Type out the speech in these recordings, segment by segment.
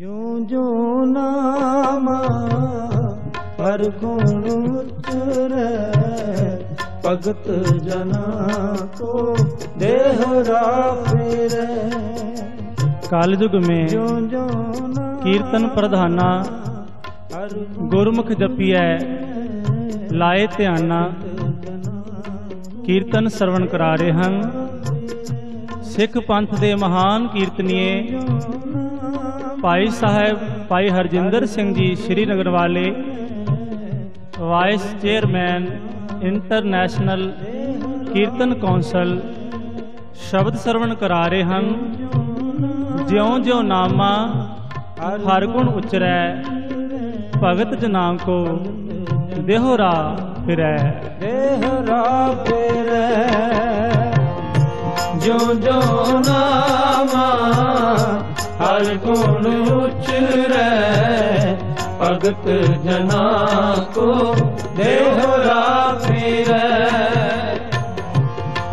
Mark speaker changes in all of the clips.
Speaker 1: ਜੋ ਜੋ ਨਾਮਾ ਹਰ ਗੁਣ ਉਤਰੈ ਭਗਤ ਜਨਾ ਕੋ
Speaker 2: ਦੇਹ ਰਾ
Speaker 1: ਫੇਰੈ। ਕਾਲਯੁਗ ਮੇ
Speaker 2: ਕੀਰਤਨ ਪ੍ਰਧਾਨਾ ਗੁਰਮੁਖ ਜਪੀਐ ਲਾਏ ਧਿਆਨਾ। ਕੀਰਤਨ ਸਰਵਣ ਕਰਾ ਰਹੇ ਹਨ ਸਿੱਖ ਪੰਥ ਦੇ ਮਹਾਨ ਕੀਰਤਨੀਏ ਭਾਈ ਸਾਹਿਬ ਭਾਈ ਹਰਜਿੰਦਰ ਸਿੰਘ ਜੀ ਸ਼੍ਰੀਨਗਰ ਵਾਲੇ ਵਾਈਸ ਚੇਅਰਮੈਨ ਇੰਟਰਨੈਸ਼ਨਲ ਕੀਰਤਨ ਕੌਂਸਲ ਸ਼ਬਦ ਸਰਵਣ ਕਰਾ ਰਹੇ ਹਨ। ਜਿਉਂ ਜਿਉਂ ਨਾਮਾ ਹਰ ਗੁਣ ਉਚਰੈ, ਭਗਤ ਜਨਾਮ ਕੋ ਦੇਹਰਾ ਫਿਰੈ।
Speaker 1: ਦੇਹਰਾ ਫਿਰੈ। ਜੋ ਜੋ ਨਾਮਾ ਹਰ ਗੁਣ ਉਚਰੈ ਭਗਤ ਜਨਾ ਕੋ ਦੇਹਰਾ ਫਿਰੈ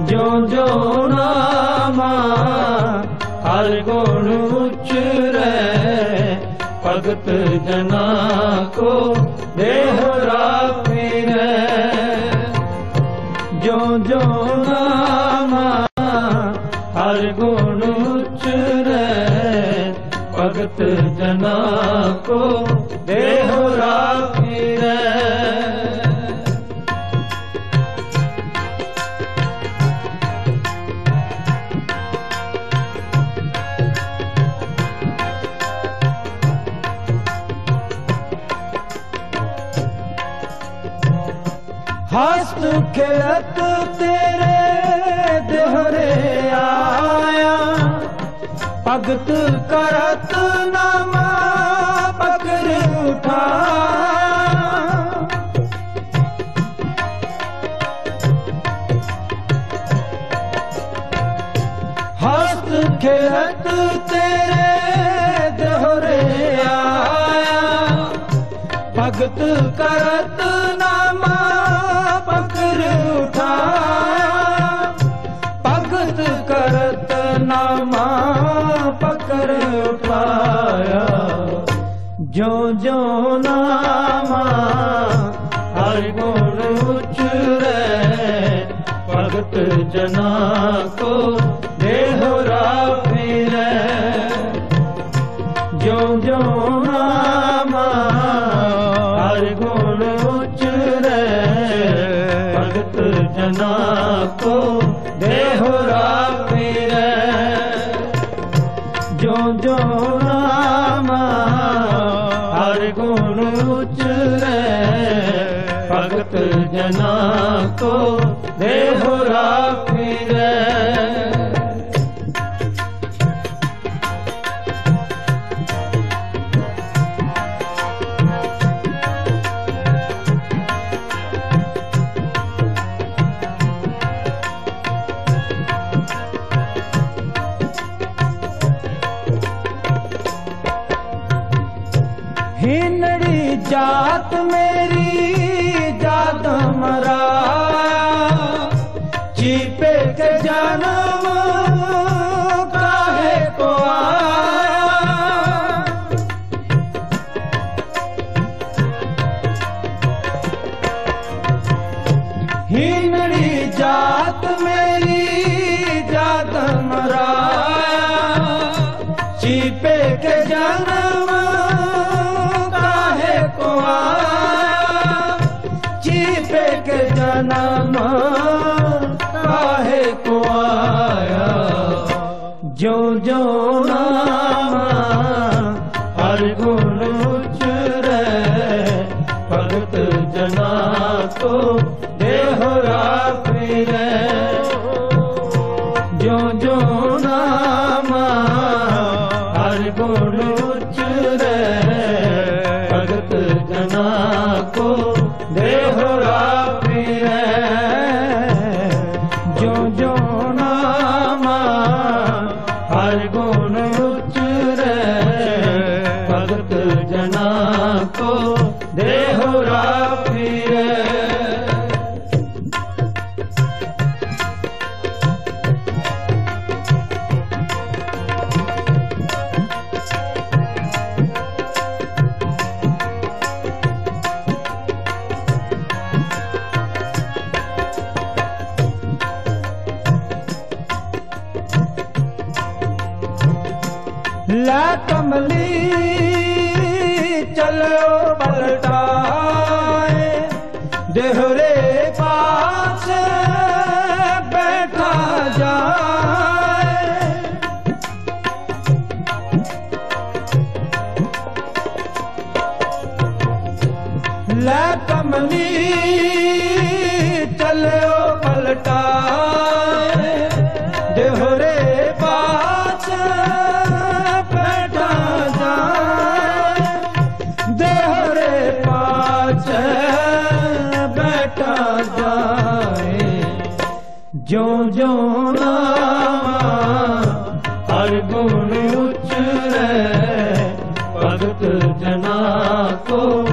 Speaker 1: ਜੋ ਜੋ ਨਾਮਾ ਹਰ ਗੁਣ ਉਚਰੈ ਭਗਤ ਜਨਾ ਕੋ ਦੇਹਰਾ ਫਿਰੈ ਜੋ ਜੋ ਨਾਮਾ ਹਰ ਗੁਣ ਭਗਤ ਜਨਾ ਕੋ ਦੇਹਰਾ ਫਿਰੈ ਹਸਤ ਖੇਤ ਤੇਰੇ ਦੇਹਰੇ ਆਇਆ ਭਗਤ ਕਰਤ ਨਾਮ ਪਕੜ ਉਠਾ। ਹਸਤ ਖੇਤ ਤੇਰੇ ਦੇਹਰੇ ਆਇਆ ਭਗਤ ਕਰਤ ਨਾਮਾ ਪਕੜ ਉਠਾਇਆ ਭਗਤ ਕਰਤ ਨਾਮਾ ਜੋ ਜੋ ਨਾਮਾ ਹਰ ਗੁਣ ਉਚਰੈ, ਭਗਤ ਜਨਾ ਕੋ ਦੇਹਰਾ ਫਿਰੈ। ਜੋ ਜੋ ਨਾਮਾ ਹਰ ਗੁਣ ਉਚਰੈ, ਭਗਤ ਜਨਾ ਕੋ ਕੋ जाना ਜਨਾ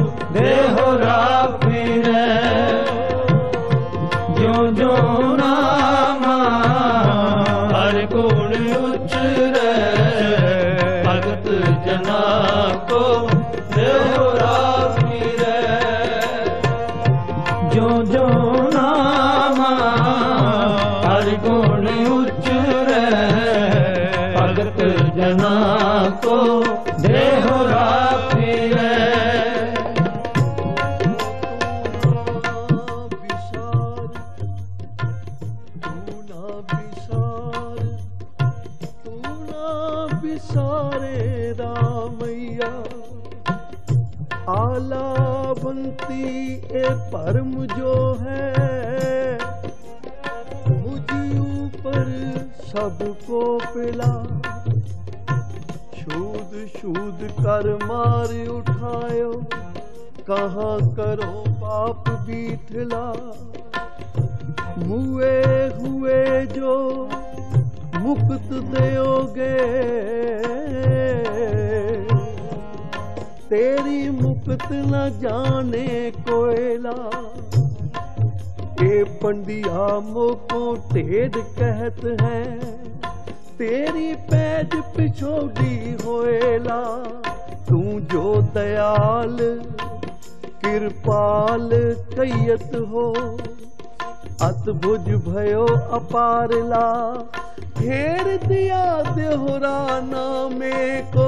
Speaker 3: तेरी मुक्त न जाने कोयला ये पंडिया मोको टेढ़ कहत है तेरी पैज पिछोड़ी होएला तू जो दयाल कृपाल कैयत हो अतभुज भयो अपारला फेर दिया देहोरा नामे को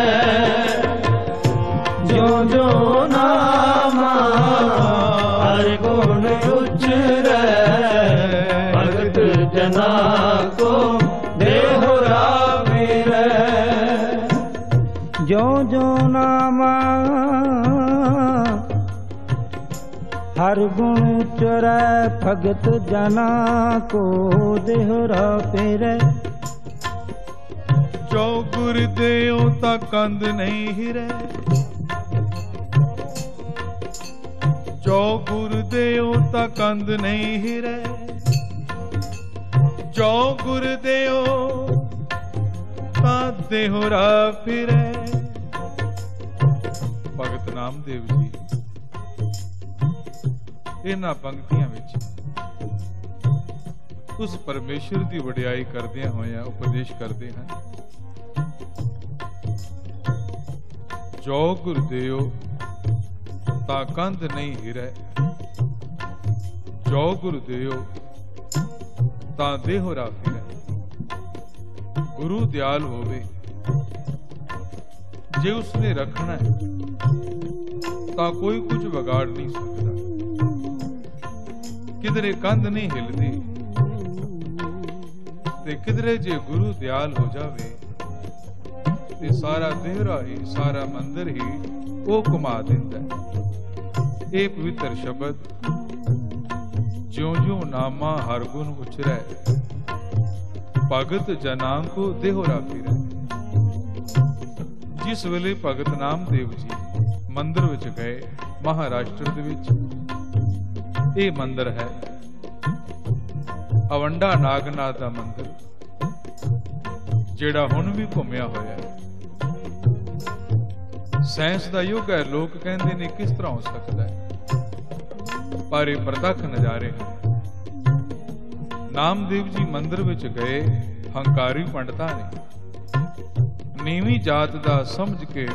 Speaker 1: ਜੋ ਜੋ ਨਾਮਾ ਹਰ ਗੁਣ ਚਰੈ ਭਗਤ ਜਨਾ ਕੋ ਦੇਹਰਾ ਫੇਰੈ
Speaker 4: ਜੋ ਗੁਰ ਦੇਉ ਤਾਂ ਕੰਦ ਨਹੀਂ ਹਿਰੈ। ਜੋ ਗੁਰ ਦੇਉ ਤਾਂ ਕੰਦ ਨਹੀਂ ਹਿਰੈ। ਜੋ ਗੁਰ ਦੇਉ ਤਾਂ ਦੇਹੁਰਾ ਫਿਰੈ। ਭਗਤ ਨਾਮਦੇਵ ਜੀ, ਇਹਨਾਂ ਪੰਕਤੀਆਂ ਵਿੱਚ ਉਸ ਪਰਮੇਸ਼ਰ ਦੀ ਵਡਿਆਈ ਕਰਦਿਆਂ ਹੋਇਆ ਉਪਦੇਸ਼ ਕਰਦੇ ਹਨ। ਜੋ ਗੁਰਦੇਵ ਤਾਂ ਕੰਧ ਨਹੀਂ ਹਿਰੈ। ਜੋ ਗੁਰਦੇਵ ਤਾਂ ਦੇਹੁਰਾ ਫਿਰੈ ਗੁਰੂ ਦਿਆਲ ਹੋਵੇ, ਜੇ ਉਸਨੇ ਰੱਖਣਾ ਹੈ ਤਾਂ ਕੋਈ ਕੁਝ ਵਿਗਾੜ ਨਹੀਂ ਸਕਦਾ। ਕਿਧਰੇ ਕੰਧ ਨਹੀਂ ਹਿਲਦੀ ਤੇ ਕਿਧਰੇ ਜੇ ਗੁਰੂ ਦਿਆਲ ਹੋ ਜਾਵੇ, ਤੇ ਸਾਰਾ ਦੇਹਰਾ ਹੀ, ਸਾਰਾ ਮੰਦਰ ਹੀ ਉਹ ਕਮਾ ਦਿੰਦਾ ਇਹ ਪਵਿੱਤਰ ਸ਼ਬਦ ਜਿਉਂ ਜਿਉਂ ਨਾਮਾ ਹਰ ਗੁਣ ਉਚਰੈ, ਭਗਤ ਜਨਾਂ ਕੋ ਦੇਹੁਰਾ ਫਿਰੈ ਜਿਸ ਵੇਲੇ ਭਗਤ ਨਾਮਦੇਵ ਜੀ ਮੰਦਿਰ ਵਿੱਚ ਗਏ, ਮਹਾਰਾਸ਼ਟਰ ਦੇ ਵਿੱਚ। ਇਹ ਮੰਦਿਰ ਹੈ ਅਵੰਡਾ ਨਾਗਨਾਥ ਦਾ ਮੰਦਰ, ਜਿਹੜਾ ਹੁਣ ਵੀ ਘੁੰਮਿਆ ਹੋਇਆ ਹੈ। ਸਾਇੰਸ ਦਾ ਯੁੱਗ ਹੈ, ਲੋਕ ਕਹਿੰਦੇ ਨੇ ਕਿਸ ਤਰ੍ਹਾਂ ਹੋ ਸਕਦਾ ਹੈ। ਪਰ ਇਹ ਪ੍ਰਤੱਖ ਨਜ਼ਾਰੇ ਨਾਮਦੇਵ ਜੀ ਮੰਦਿਰ ਵਿੱਚ ਗਏ, ਹੰਕਾਰੀ ਪੰਡਤਾਂ ਨੇ। ਨੀਵੀਂ ਜਾਤ ਦਾ ਸਮਝ ਕੇ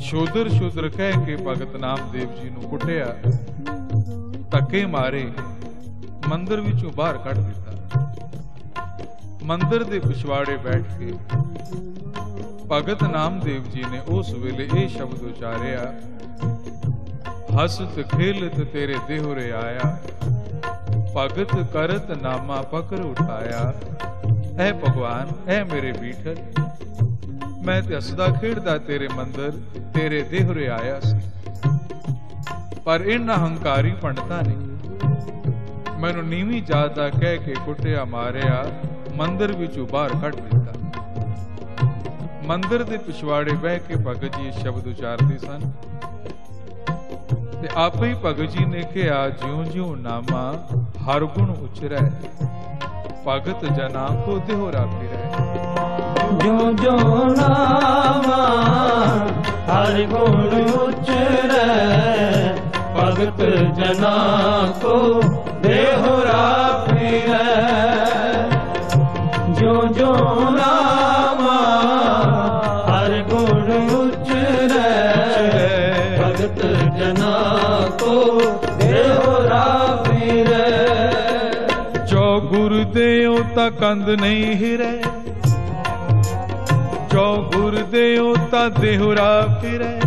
Speaker 4: ਸ਼ੋਦਰ ਸ਼ੋਦਰ ਕਹਿ ਕੇ ਭਗਤ ਨਾਮਦੇਵ ਜੀ ਨੂੰ ਕੁੱਟਿਆ, ਧੱਕੇ ਮਾਰੇ, ਮੰਦਰ ਵਿੱਚੋਂ ਬਾਹਰ ਕੱਢ ਦਿੱਤਾ। ਮੰਦਰ ਦੇ ਪਿਛਵਾੜੇ ਬੈਠ ਕੇ ਭਗਤ ਨਾਮਦੇਵ ਜੀ ਨੇ ਉਸ ਵੇਲੇ ਇਹ ਸ਼ਬਦ ਉਚਾਰਿਆ, ਹਸਤ ਖੇਲਤ ਤੇਰੇ ਦੇਹੁਰੇ ਆਇਆ, ਭਗਤ ਕਰਤ ਨਾਮਾ ਪਕਰ ਉਠਾਇਆ, ਐ ਭਗਵਾਨ, ਐ ਮੇਰੇ ਬੀਠਲ ਮੈਂ ਤੇ ਹੱਸਦਾ ਖੇਡਦਾ ਤੇਰੇ ਮੰਦਰ, ਤੇਰੇ ਦੇਹੁਰੇ ਆਇਆ ਸੀ। ਪਰ ਇਹਨਾਂ ਹੰਕਾਰੀ ਪੰਡਤਾਂ ਨੇ ਮੈਨੂੰ ਨੀਵੀਂ ਜਾਤ ਦਾ ਕਹਿ ਕੇ ਕੁੱਟਿਆ ਮਾਰਿਆ, ਮੰਦਰ ਵਿੱਚੋਂ ਬਾਹਰ ਕੱਢ ਦਿੱਤਾ। ਮੰਦਰ ਦੇ ਪਿਛਵਾੜੇ ਬਹਿ ਕੇ ਭਗਤ ਜੀ ਸ਼ਬਦ ਉਚਾਰਦੇ ਸਨ। ਤੇ ਆਪੇ ਹੀ ਭਗਤ ਜੀ ਨੇ ਕਿਹਾ ਜਿਉਂ ਜਿਉਂ ਨਾਮਾ ਹਰ ਗੁਣ ਉਚਰੈ, ਭਗਤ ਜਨਾ ਕੋ ਦੇਹੁਰਾ ਰਹਿ
Speaker 1: ਜੋ ਜੋ ਨਾਮਾ ਹਰ ਗੁਣ ਉਚਰੈ, ਭਗਤ ਜਨਾ ਕੋ ਦੇਹੁਰਾ ਫਿਰੈ। ਜੋ ਜੋ ਨਾਮਾ ਹਰ ਗੁਣ ਉਚਰੈ, ਭਗਤ ਜਨਾ ਕੋ ਦੇਹੁਰਾ ਫਿਰੈ।
Speaker 4: ਜੋ ਗੁਰ ਦੇਉ ਤਾਂ ਕੰਦ ਨਹੀਂ ਹਿਰੈ। ਜੋ ਗੁਰ ਦੇਉ ਤਾਂ ਦੇਹੁਰਾ ਫਿਰੈ।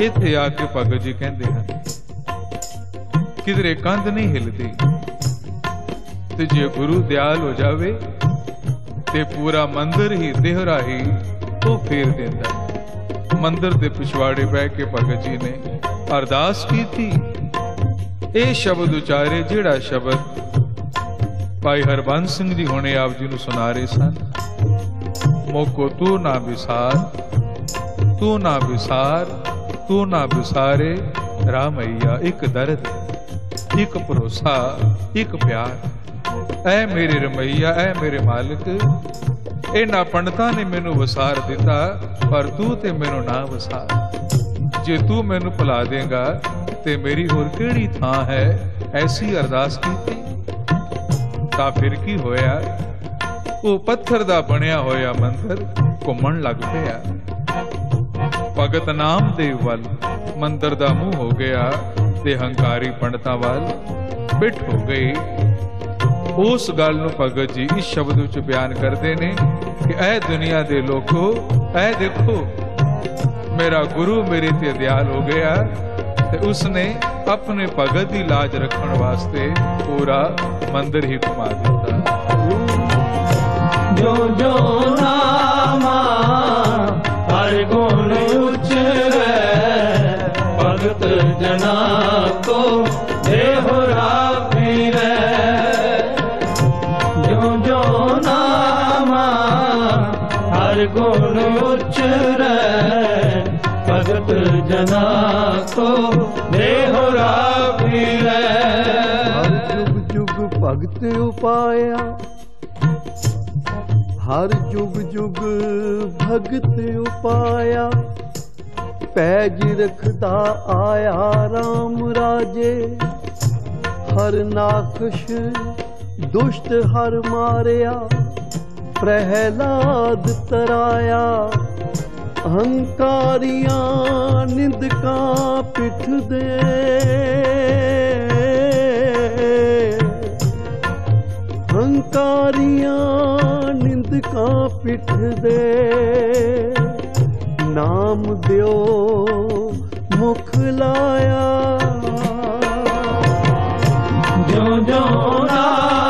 Speaker 4: ਇੱਥੇ ਆ ਕੇ ਭਗਤ ਜੀ ਕਹਿੰਦੇ ਹਨ, ਕਿਧਰੇ ਕੰਧ ਨਹੀਂ ਹਿਲਦੀ, ਤੇ ਜੇ ਗੁਰੂ ਦਿਆਲ ਹੋ ਜਾਵੇ, ਤੇ ਪੂਰਾ ਮੰਦਰ ਹੀ ਦੇਹਰਾ ਹੀ ਉਹ ਫੇਰ ਦਿੰਦਾ। ਮੰਦਰ ਦੇ ਪਿਛਵਾੜੇ ਬਹਿ ਕੇ ਭਗਤ ਜੀ ਨੇ ਅਰਦਾਸ ਕੀਤੀ। ਇਹ ਸ਼ਬਦ ਉਚਾਰੇ ਜਿਹੜਾ ਸ਼ਬਦ ਭਾਈ ਹਰਬੰਸ ਸਿੰਘ ਜੀ ਹੁਣੇ ਆਪ ਜੀ ਨੂੰ ਸੁਣਾ ਰਹੇ ਸਨ। ਮੋਕੋ, ਤੂੰ ਨਾ ਵਿਸਾਰ, ਤੂੰ ਨਾ ਵਿਸਾਰ, ਤੂੰ ਨਾ ਵਿਸਾਰੇ, ਰਾਮਈਆ, ਇੱਕ ਦਰਦ, ਇੱਕ ਭਰੋਸਾ, ਇੱਕ ਪਿਆਰ। ਐ ਮੇਰੇ ਰਮਈਆ, ਐ ਮੇਰੇ ਮਾਲਕ, ਇਹਨਾਂ ਪੰਡਤਾਂ ਨੇ ਮੈਨੂੰ ਵਸਾਰ ਦਿੱਤਾ, ਪਰ ਤੂੰ ਤੇ ਮੈਨੂੰ ਨਾ ਵਸਾਰ। ਜੇ ਤੂੰ ਮੈਨੂੰ ਭੁਲਾ ਦੇਗਾ, ਤੇ ਮੇਰੀ ਹੋਰ ਕਿਹੜੀ ਥਾਂ ਹੈ ਐਸੀ ਅਰਦਾਸ ਕੀਤੀ? ਤਾਂ ਫਿਰ ਕੀ ਹੋਇਆ? ਉਹ ਪੱਥਰ ਦਾ ਬਣਿਆ ਹੋਇਆ ਮੰਦਰ ਘੁੰਮਣ ਲੱਗ ਪਿਆ। ਭਗਤ ਨਾਮ ਨਾਮਦੇਵ ਵੱਲ ਮੰਦਰ ਦਾ ਮੂੰਹ ਹੋ ਗਿਆ ਤੇ ਹੰਕਾਰੀ ਪੰਡਤਾਂ ਵੱਲ ਪਿੱਠ ਹੋ ਗਈ। ਉਸ ਗੱਲ ਨੂੰ ਭਗਤ ਜੀ ਇਸ ਸ਼ਬਦ ਵਿੱਚ ਬਿਆਨ ਕਰਦੇ ਨੇ ਕਿ ਇਹ ਦੁਨੀਆ ਦੇ ਲੋਕੋ ਐ ਦੇਖੋ, ਮੇਰਾ ਗੁਰੂ ਮੇਰੇ ਤੇ ਦਿਆਲ ਹੋ ਗਿਆ ਤੇ ਉਸਨੇ ਆਪਣੇ ਭਗਤ ਦੀ ਲਾਜ ਰੱਖਣ ਵਾਸਤੇ ਪੂਰਾ ਮੰਦਿਰ ਹੀ ਘੁਮਾ ਦਿੱਤਾ।
Speaker 1: ਜਨਾ ਕੋ ਦੇਹੁਰਾ ਫਿਰੈ ਜੋ ਜੋ ਨਾਮਾ, ਹਰ ਗੁਣ ਉਚਰੈ ਭਗਤ ਜਨਾ ਕੋ ਦੇਹੁਰਾ ਫਿਰੈ
Speaker 3: ਜੁਗ ਜੁਗ ਭਗਤ ਉਪਾਇਆ। ਹਰ ਜੁਗ ਜੁਗ ਭਗਤ ਉਪਾਇਆ। ਪੈਜ ਰਖਦਾ ਆਇਆ RAM ਰਾਜੇ। ਹਰ ਨਾਖਸ਼ ਦੁਸ਼ਟ ਹਰ ਮਾਰਿਆ। ਪ੍ਰਹਿਲਾਦ ਤਰਾਇਆ। ਅਹੰਕਾਰੀਆਂ ਨਿੰਦਕਾਂ ਪਿੱਠ ਦੇ ਹੰਕਾਰੀਆਂ ਨਿੰਦਕਾਂ ਪਿੱਠ ਦੇ ਨਾਮ ਦਿਓ ਮੁਖ ਲਾਇਆ।
Speaker 1: ਜੋ ਜੋ ਨਾਮਾ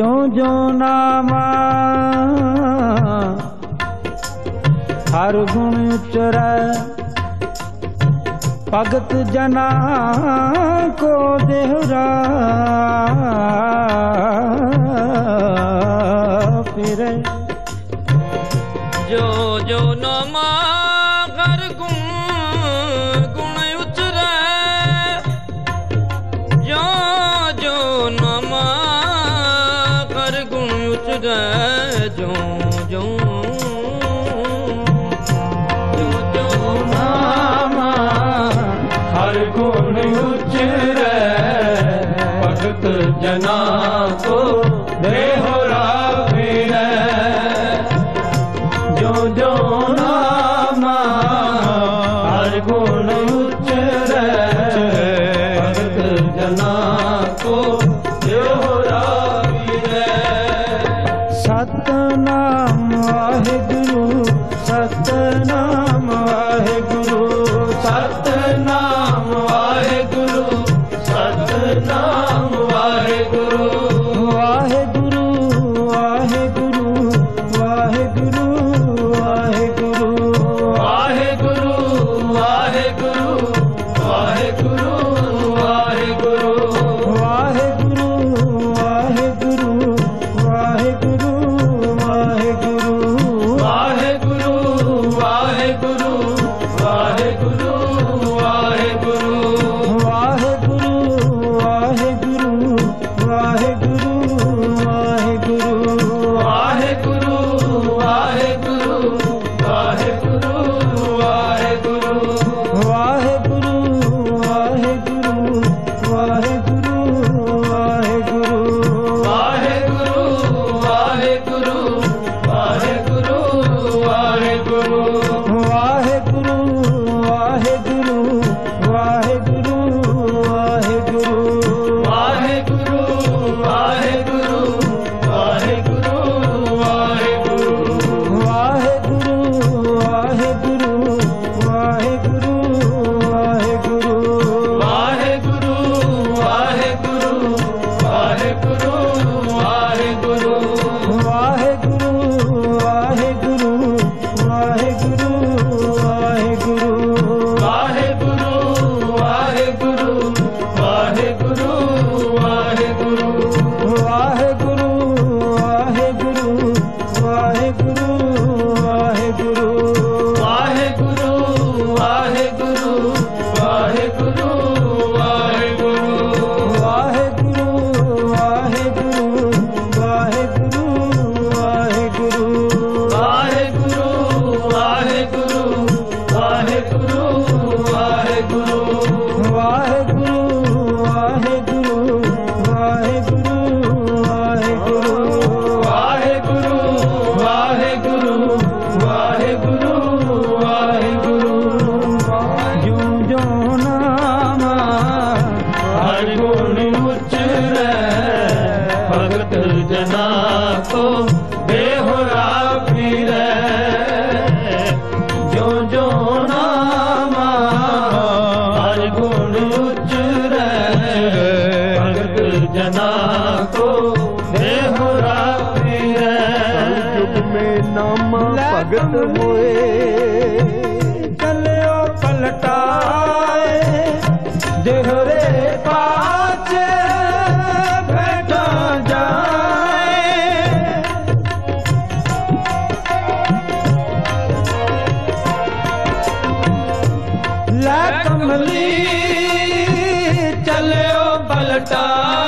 Speaker 1: ਜਿਉ ਜਿਉ ਨਾਮਾ ਹਰ ਗੁਣ
Speaker 5: ਚਰੈ ਭਗਤ ਜਨਾ ਕੋ ਦੇਹਰਾ ਫਿਰੇ।
Speaker 6: ਜੋ ਜੋ
Speaker 1: Day बता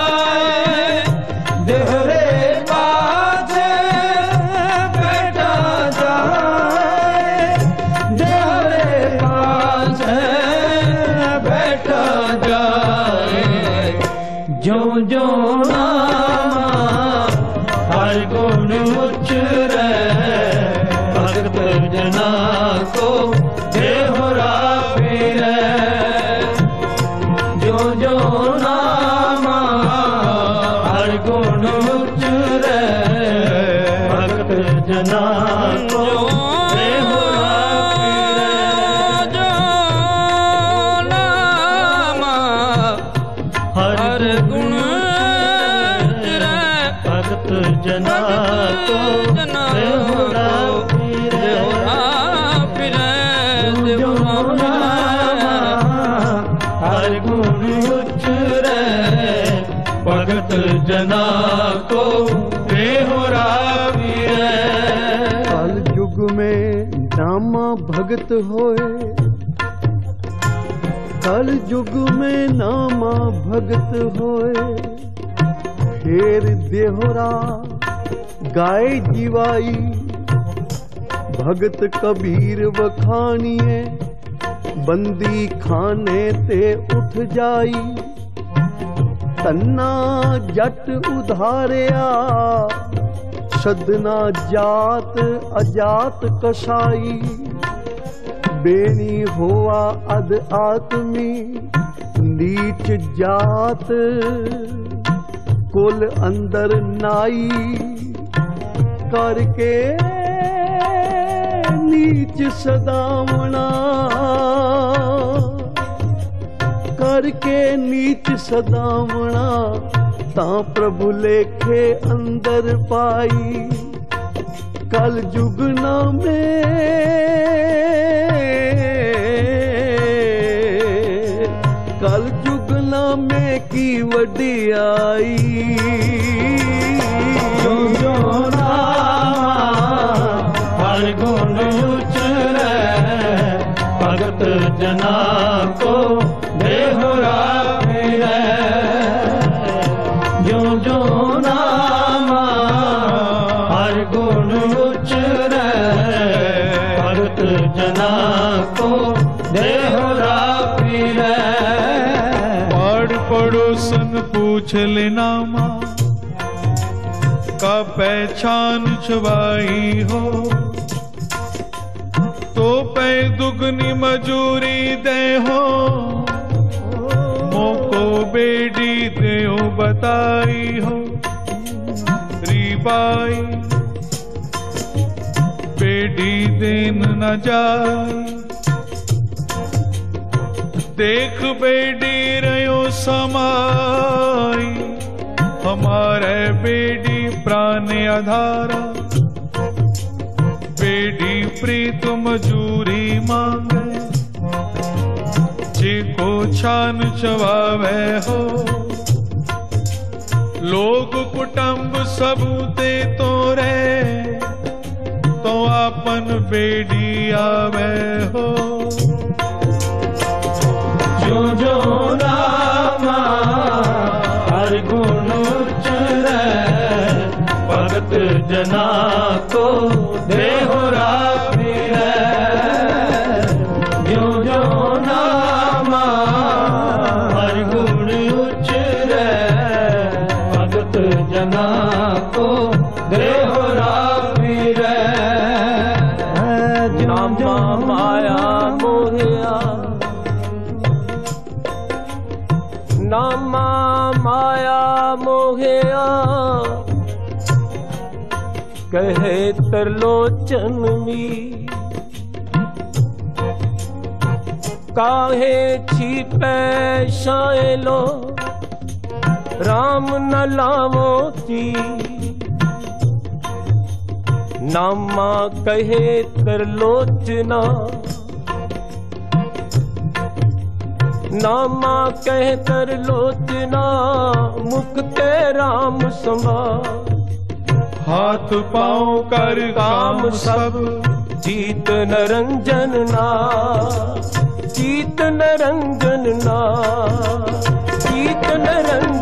Speaker 1: भगत होए
Speaker 3: कल युग में नामा भगत होए फेर देहरा गाय जीवाई भगत कबीर बखानिए बंदी खाने ते उठ जाई तन्ना जट उधारिया सदना जात अजात कसाई बेनी होआ अद आत्मी नीच जात कुल अंदर नाई करके नीच सदावना ਕਰਕੇ ਨੀਚ ਸਦਾਵਣਾ ਤਾਂ ਪ੍ਰਭੂ ਲੇਖੇ ਅੰਦਰ ਪਾਈ ਕਲ ਜੁਗ ਨਾਮੇ ਨਾਮੇ ਕੀ ਵਡਿਆਈ?
Speaker 1: ਜੋ ਜੋ ਨਾਮ
Speaker 4: ਜਨਾ ਕੋ पूछ लेना माँ का पहचान छवाई हो तो पै दुगनी मजूरी दे हो। मोको बेडी दे हो बताई हो, रिबाई। बेडी देन न जाई। देख बेडी रहो समाई हमारे बेडी प्राण आधारा। बेडी प्रीत मजूरी मांगे। जी को छान चवावे हो। लोग कुटुंब सबूते तो रे। तो आपन बेडी आवे हो।
Speaker 1: जो जो नामा हर गुण भगत जना को देहुरा
Speaker 7: ਕਹੇ ਤਰਲੋਚਨ ਮੀ ਕਾਹੇ ਛੀਪੈ ਸ਼ਾਇਲੋ RAM ਨ ਲਾਵੋ ਤੀ ਨਾਮਾ ਕਹੇ ਤਰਲੋਚਨਾ ਨਾਮਾ ਕਹਿ ਤਰਲੋਚਨਾ ਮੁਖ ਤੇ RAM ਸਮਾ
Speaker 4: हाथ पांव कर काम सब
Speaker 1: जीत नरंजन ना जीत नरंजन ना जीत नरंजन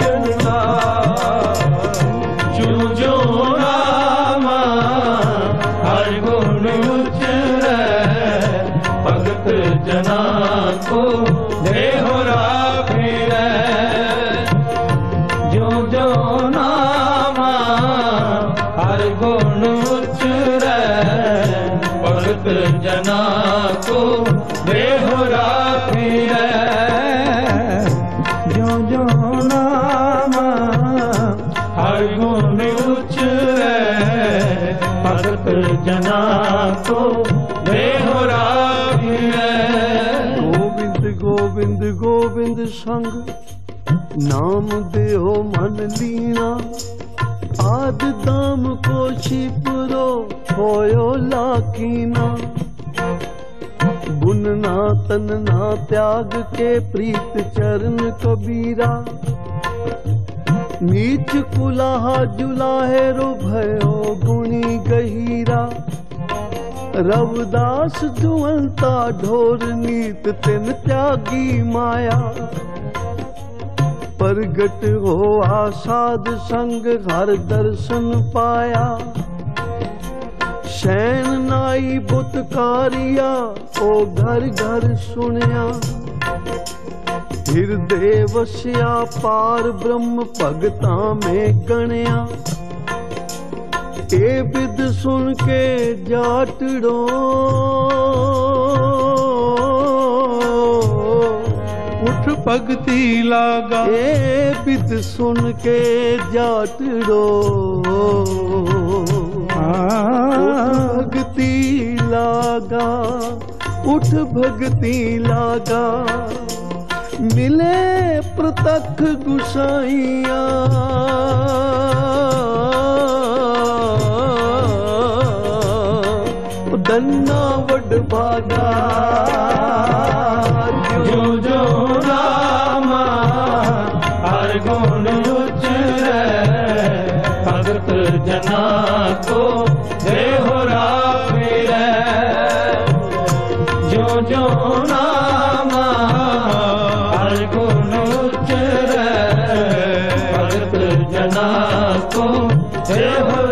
Speaker 3: ਗੋਬਿੰਦ ਗੋਬਿੰਦ ਸੰਗ, ਨਾਮ ਦੇਹੋ ਮਨ ਲੀਣਾ। ਆਦ ਦਾਮ ਕੋਸ਼ੀ ਪੁਰੋ ਹੋਇਓ ਲਾਕੀਨਾ ਗੁਣ ਨਾ, ਤਨ ਨਾ, ਤਿਆਗ ਕੇ ਪ੍ਰੀਤ ਚਰਨ ਕਬੀਰਾ। ਨੀਚ ਕੁਲਾਹਾ ਜੁਲਾਹੇ ਰੋ ਭਇਓ ਗੁਣੀ ਗਹੀਰਾ। ਰਵਦਾਸ ਦੁਵੰਤਾ ਢੋਰ ਨੀਤ ਤਿਨ ਤਿਆਗੀ ਮਾਇਆ। ਪ੍ਰਗਟ ਹੋਆ ਸਾਧ ਸੰਗ ਘਰ ਦਰਸ਼ਨ ਪਾਇਆ। ਸ਼ੈਨ ਨਾਈ ਬੁਤਕਾਰੀਆ ਉਹ ਘਰ ਘਰ ਸੁਣਿਆ। ਹਿਰਦੇ ਵਸਿਆ, ਪਾਰ ਬ੍ਰਹਮ ਭਗਤਾਂ ਮੇ ਕਣਿਆ ਇਹ ਬਿਦ ਸੁਣ ਕੇ ਜਾਟੜੋ
Speaker 4: ਉਠ ਭਗਤੀ ਲਾਗਾ
Speaker 3: ਇਹ ਬਿਦ ਸੁਣ ਕੇ ਜਾਟੜੋ ਭਗਤੀ ਲਾਗਾ ਉਠ ਭਗਤੀ ਲਾਗਾ ਮਿਲੇ ਪ੍ਰਤੱਖ ਗੁਸਾਈਆਂ ਦੰਨਾ ਵੱਡ ਭਾਗਾ।
Speaker 1: ਜੋ ਜੋ ਨਾਮਾ ਹਰ ਗੁਣ ਉਚਰੈ ਭਗਤ ਜਨਾ ਕੋ ਦੇਹੁ ਰਾਖਿਰੈ ਜੋ ਜੋ ਨਾਮਾ ਹਰ ਗੁਣ ਉਚਰੈ ਭਗਤ ਜਨਾ ਕੋ ਦੇਹੁ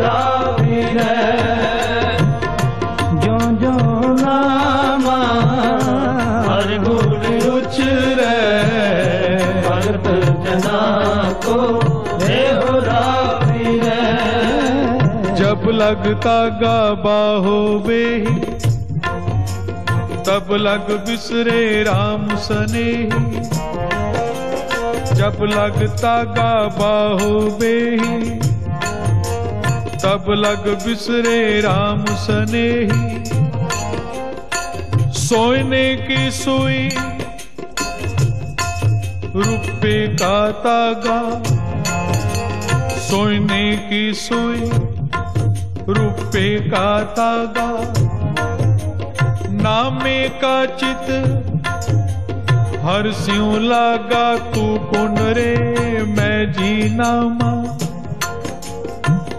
Speaker 4: लगता गा बाहो बेही तब लग बिसरे राम सने जब लगता गा बाहो बेही तब लग बिसरे राम सने सोने की सोई रुपए का तागा। सोने की सोई रुपए का तागा नामे का चित हर स्यों लागा तू कुन रे मैं जी नामा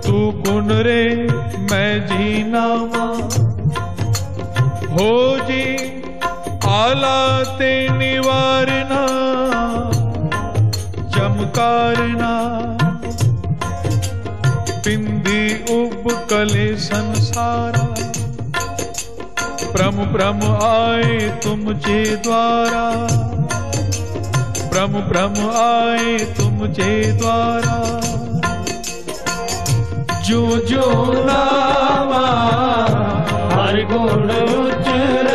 Speaker 4: तू कुन रे मैं जी नामा हो जी आला ते निवारना चमकारना बिंदी उपकले संसारा। प्रम प्रम आए तुम जे द्वारा। प्रम प्रम आए
Speaker 1: तुम जे द्वारा।
Speaker 4: जो जो नामा,
Speaker 8: हर गुण उचर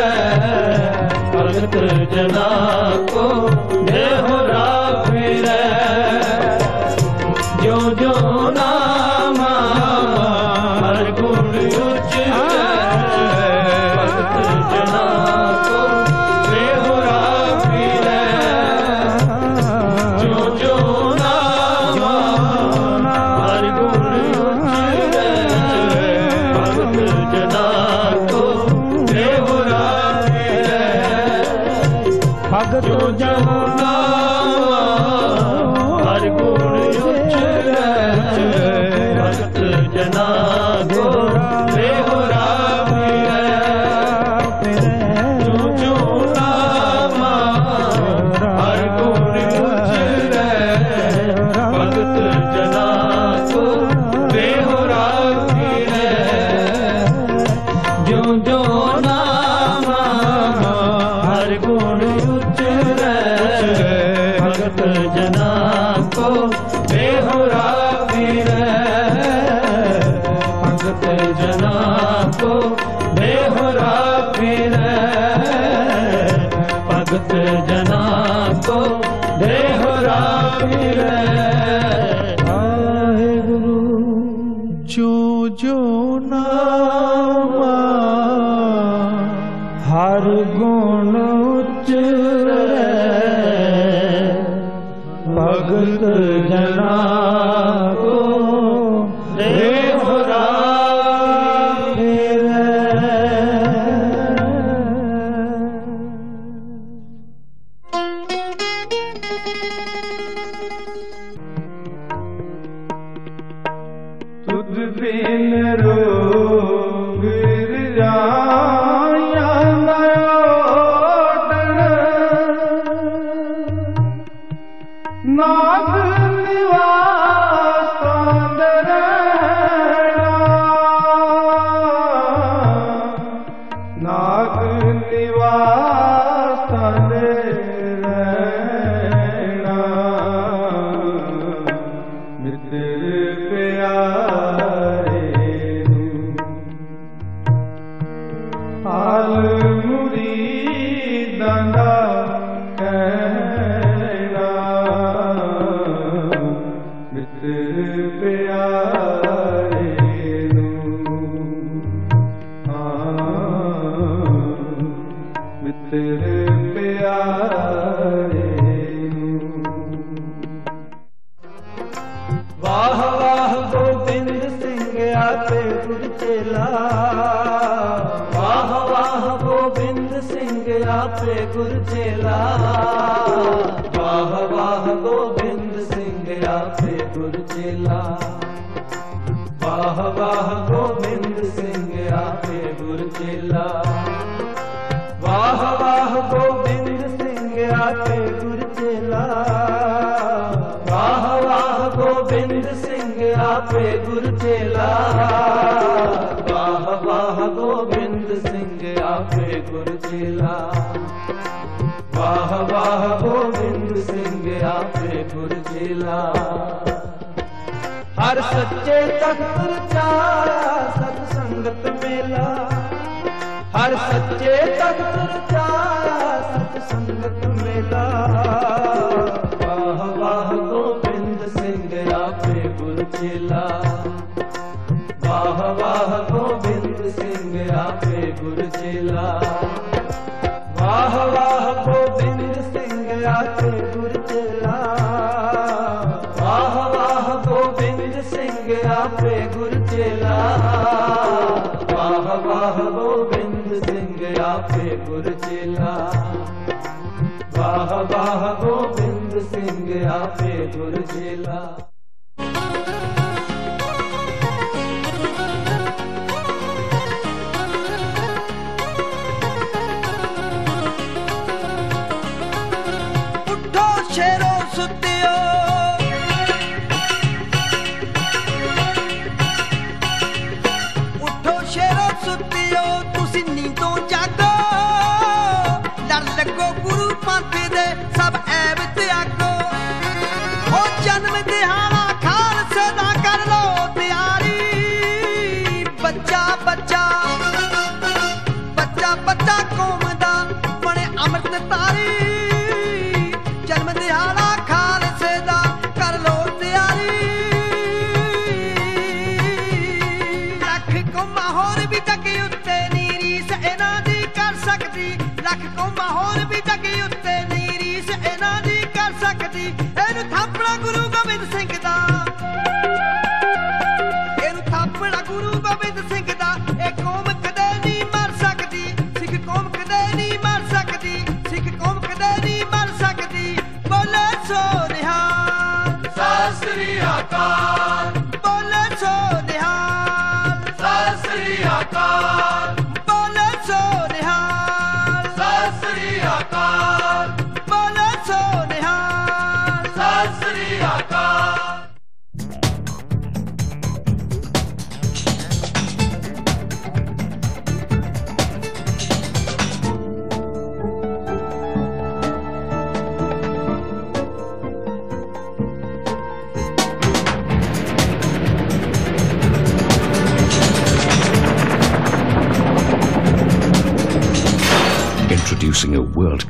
Speaker 8: भगत
Speaker 9: जना को ਭਗਤ ਜੋ ਆਪੇ ਗੁਰ ਚੇਲਾ। ਵਾਹ ਵਾਹ, ਗੋਬਿੰਦ ਸਿੰਘ, ਆਪੇ ਗੁਰ ਚੇਲਾ। ਵਾਹ ਵਾਹ, ਗੋਬਿੰਦ ਸਿੰਘ, ਆਪੇ ਗੁਰ ਚੇਲਾ। ਵਾਹ ਵਾਹ, ਗੋਬਿੰਦ ਸਿੰਘ, ਆਪੇ ਗੁਰ ਚੇਲਾ। ਗੁਰ ਚੇਲਾ। ਵਾਹ ਵਾਹ, ਗੋਬਿੰਦ ਸਿੰਘ ਆਪੇ ਗੁਰ ਚੇਲਾ। ਵਾਹ ਵਾਹ, ਗੋਬਿੰਦ ਸਿੰਘ ਆਪੇ ਗੁਰ ਚੇਲਾ। ਹਰ ਸੱਚੇ ਤਖਤ ਰਚਾਇਆ ਸਤ ਸੰਗਤ ਮੇਲਾ। ਹਰ ਸੱਚੇ ਤਖਤ ਰਚਾਇਆ ਸਤ ਸੰਗਤ ਮੇਲਾ। ਆਪੇ ਗੁਰ ਚੇਲਾ। ਵਾਹ ਵਾਹ, ਗੋਬਿੰਦ ਸਿੰਘ, ਆਪੇ ਗੁਰ ਚੇਲਾ। ਵਾਹ ਵਾਹ, ਗੋਬਿੰਦ ਸਿੰਘ, ਆਪੇ ਗੁਰ ਚੇਲਾ।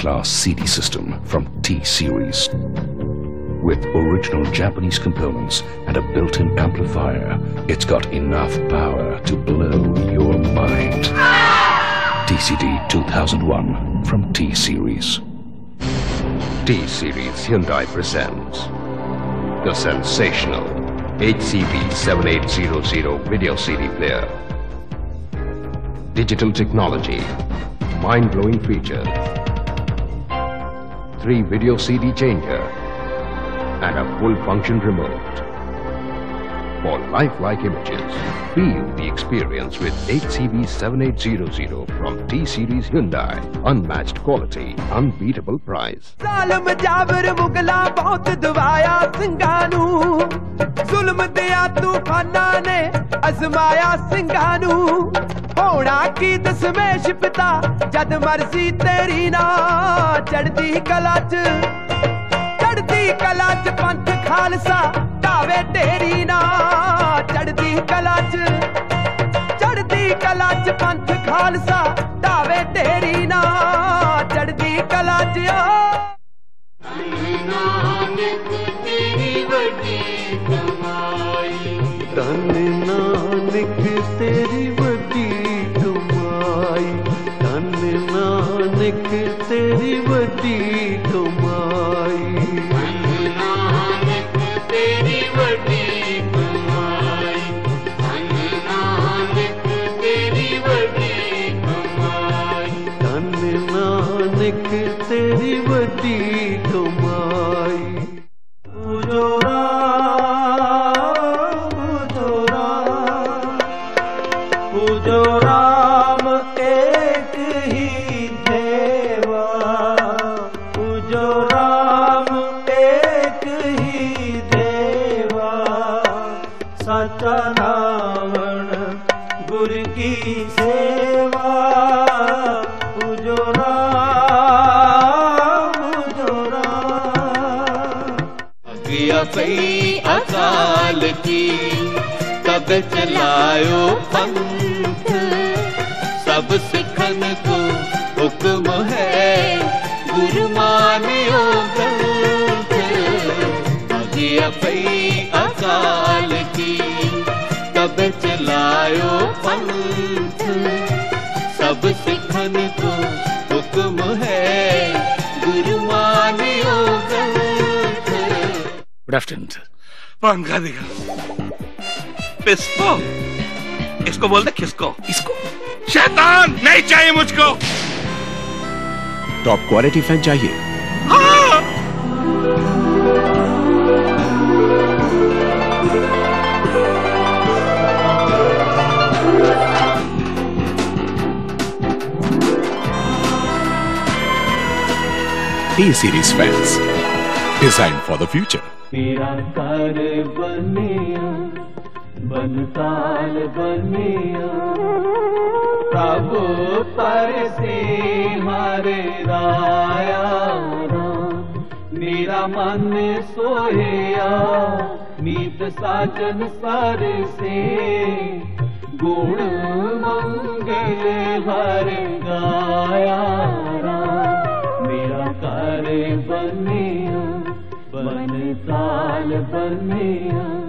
Speaker 10: World-class CD system from T-Series. With original Japanese components and a built-in amplifier, it's got enough power to blow your mind. TCD 2001 from T-Series.
Speaker 11: T-Series Hyundai presents the sensational HCB7800 video CD player. Digital technology, mind-blowing features, three video CD changer, and a full function remote.
Speaker 10: for lifelike images. Feel the experience with 8CV7800 from T Series Hyundai. Unmatched quality, unbeatable price.
Speaker 9: ਜ਼ੁਲਮ ਦਿਆ ਤੂਫਾਨਾਂ ਨੇ ਅਜ਼ਮਾਇਆ ਸਿੰਘਾਂ ਨੂੰ। ਹੋਣਾ ਕੀ ਦਸਮੇਸ਼ ਪਿਤਾ ਜਦ ਮਰਜ਼ੀ ਤੇਰੀ ਨਾ ਚੜਦੀ ਕਲਾ ਚ। ਚੜਦੀ ਕਲਾ ਚ ਪੰਥ ਖਾਲਸਾ, ਢਾਵੇ ਢੇਰੀ ਨਾ ਚੜਦੀ ਕਲਾ ਚ। ਚੜਦੀ ਕਲਾ ਚ ਪੰਥ ਖਾਲਸਾ, ਢਾਵੇ ਢੇਰੀ ਨਾ ਚੜਦੀ ਕਲਾ ਚ।
Speaker 12: ਆ तेरी पंथ सब सिखन को हुक्म है गुरु मानियो
Speaker 13: गुड आफ्टरनून सर
Speaker 14: पंखा दिखा पिस्को? इसको बोल दे किसको?
Speaker 13: इसको?
Speaker 14: शैतान नहीं चाहिए मुझको।
Speaker 13: टॉप क्वालिटी फ़ैन चाहिए। T series fans designed for the future.
Speaker 15: ਤੇਰਾ ਘਰ ਬਣਿਆ ਬਨਸਾਲ ਬਣਿਆ ਪ੍ਰਭ ਪਰਸੇ ਹਰੇ ਰਾਇਆ ਰਾਮ। ਮੇਰਾ ਮਨ ਸੋਹਿਆ ਨੀਤ ਸਾਜਨ ਮੇਰਾ ਘਰ ਬਣਿਆ ਬਨ ਸਾਲ ਬਣਿਆ